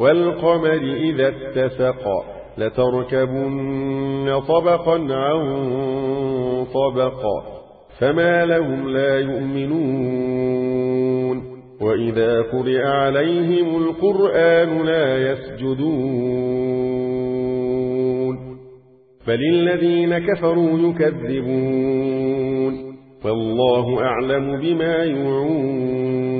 والقمر إذا اتسق لتركبن طبقا عن طبق فما لهم لا يؤمنون وإذا قرئ عليهم القرآن لا يسجدون بل الذين كفروا يكذبون فالله أعلم بما يوعون